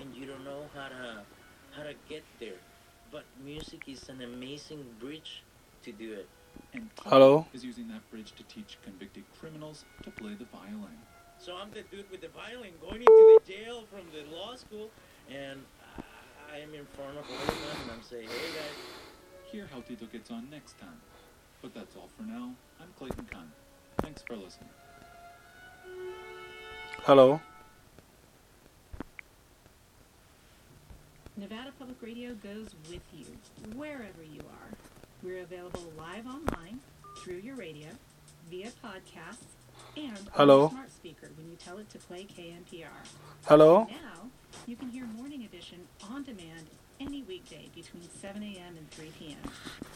and you don't know how to how to get there. But music is an amazing bridge to do it. And Hello? is using that bridge to teach convicted criminals to play the violin. So I'm the dude with the violin going into the jail from the law school, and I am in front of all of them, and I'm saying, hey guys. Hear how Tito gets on next time. But that's all for now. I'm Clayton Khan. Thanks for listening. Hello? Nevada Public Radio goes with you wherever you are. We're available live online, through your radio, via podcasts, and Hello? on your smart speaker when you tell it to play KNPR. Hello? Now, you can hear Morning Edition on demand any weekday between 7 a.m. and 3 p.m.